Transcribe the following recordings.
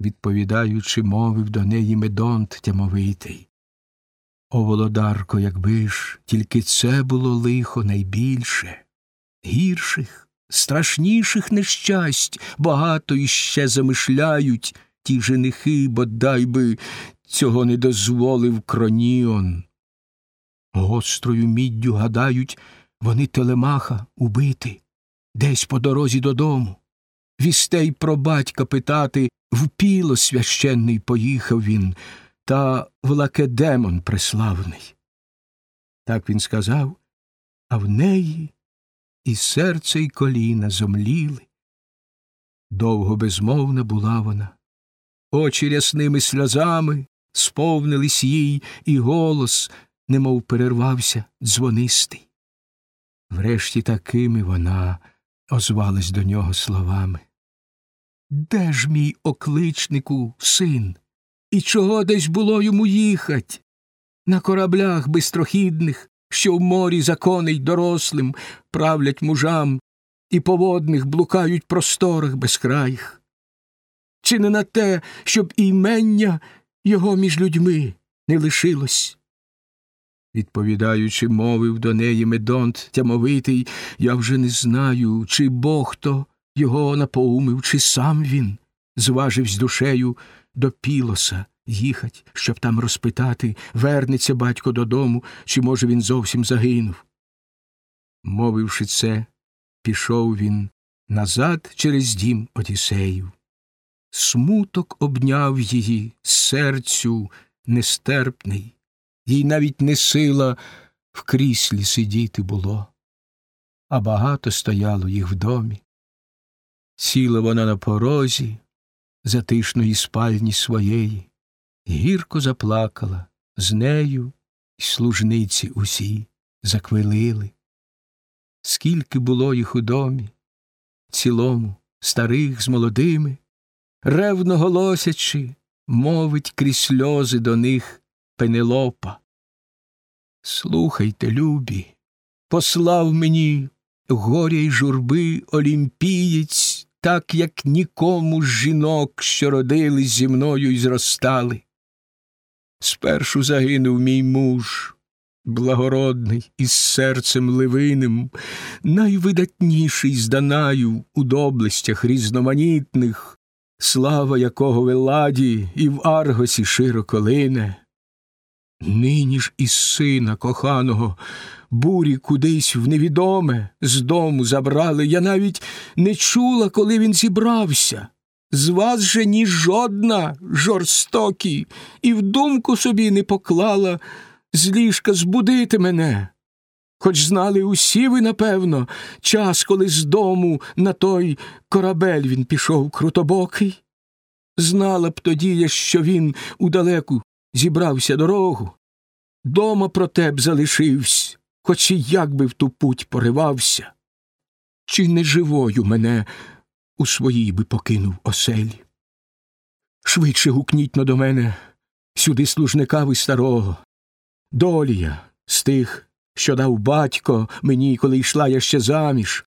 відповідаючи, мовив до неї Медонт тямовитий. О, володарко, якби ж тільки це було лихо найбільше, гірших, страшніших нещасть багато іще замишляють ті женихи, бодай би цього не дозволив кроніон. Гострою міддю гадають вони телемаха убити десь по дорозі додому. Вістей про батька питати в піло священний поїхав він, та в лакедемон преславний. Так він сказав, а в неї і серце, й коліна зомліли. Довго безмовна була вона, очі рясними сльозами сповнились їй, і голос, немов перервався, дзвонистий. Врешті такими вона озвалась до нього словами. Де ж мій окличнику син? І чого десь було йому їхать? На кораблях бистрохідних, що в морі закони й дорослим правлять мужам і по водних блукають просторах безкраїх. Чи не на те, щоб імення його між людьми не лишилось? Відповідаючи, мовив до неї Медонт тямовитий, я вже не знаю, чи бог то його напоумив, чи сам він зваживсь душею до Пілоса їхать, щоб там розпитати, вернеться батько додому, чи, може, він зовсім загинув. Мовивши це, пішов він назад через дім Одіссеїв. Смуток обняв її серцю нестерпний, їй навіть не сила в кріслі сидіти було, а багато стояло їх в домі. Сіла вона на порозі затишної спальні своєї, гірко заплакала з нею, і служниці усі заквилили. Скільки було їх у домі, цілому, старих з молодими, ревно голосячи, мовить крізь сльози до них Пенелопа. Слухайте, любі, послав мені горя й журби олімпієць, так як нікому з жінок, що родились зі мною й зростали. Спершу загинув мій муж, благородний, із серцем ливиним, найвидатніший з Данаю у доблестях різноманітних, слава якого в Еладі і в Аргосі широко лине. Нині ж із сина коханого бурі кудись в невідоме з дому забрали. Я навіть не чула, коли він зібрався. З вас же ні жодна жорстокі, і в думку собі не поклала з ліжка збудити мене. Хоч знали усі ви, напевно, час, коли з дому на той корабель він пішов крутобокий. Знала б тоді я, що він удалеку зібрався дорогу. Дома про теб залишився, хоч і як би в ту путь поривався. Чи не живою мене у своїй би покинув оселі? Швидше гукніть но до мене сюди служника ви старого. Долія з тих, що дав батько мені, коли йшла я ще заміж.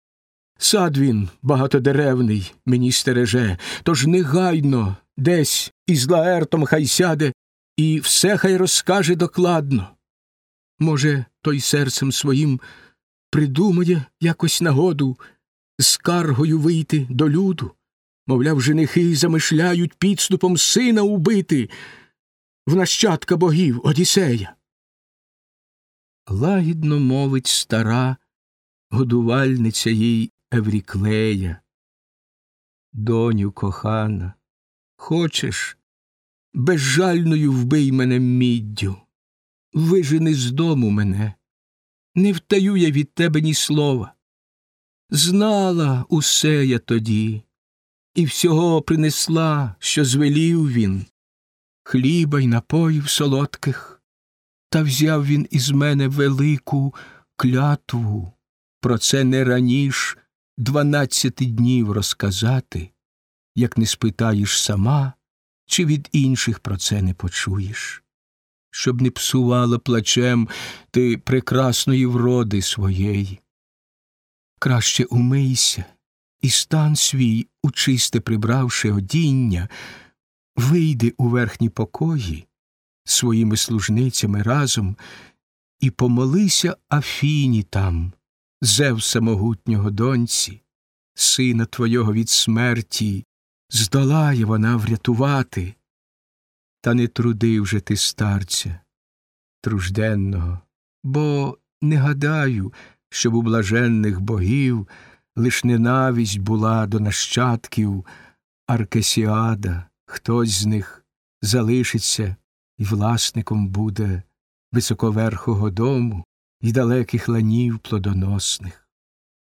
Сад він багатодеревний мені стереже, тож негайно десь із лаертом хай сяде і все хай розкаже докладно. Може, той серцем своїм придумає якось нагоду з каргою вийти до люду, мовляв, женихи замишляють підступом сина убити в нащадка богів Одіссея. Лагідно мовить стара годувальниця їй Евріклея. Доню кохана, хочеш, безжальною вбий мене міддю, вижени з дому мене, не втаю я від тебе ні слова. Знала усе я тоді, і всього принесла, що звелів він, хліба й напоїв солодких, та взяв він із мене велику клятву, про це не раніш дванадцяти днів розказати, як не спитаєш сама, чи від інших про це не почуєш, щоб не псувала плачем ти прекрасної вроди своєї. Краще умийся і стан свій, учисте прибравши одіння, вийди у верхні покої своїми служницями разом і помолися Афіні там, Зевса могутнього доньці, сина твого від смерті, здолає вона врятувати, та не труди вже ти старця, тружденного, бо не гадаю, щоб у блаженних богів лиш ненависть була до нащадків Аркесіада, хтось з них залишиться і власником буде високоверхого дому і далеких ланів плодоносних.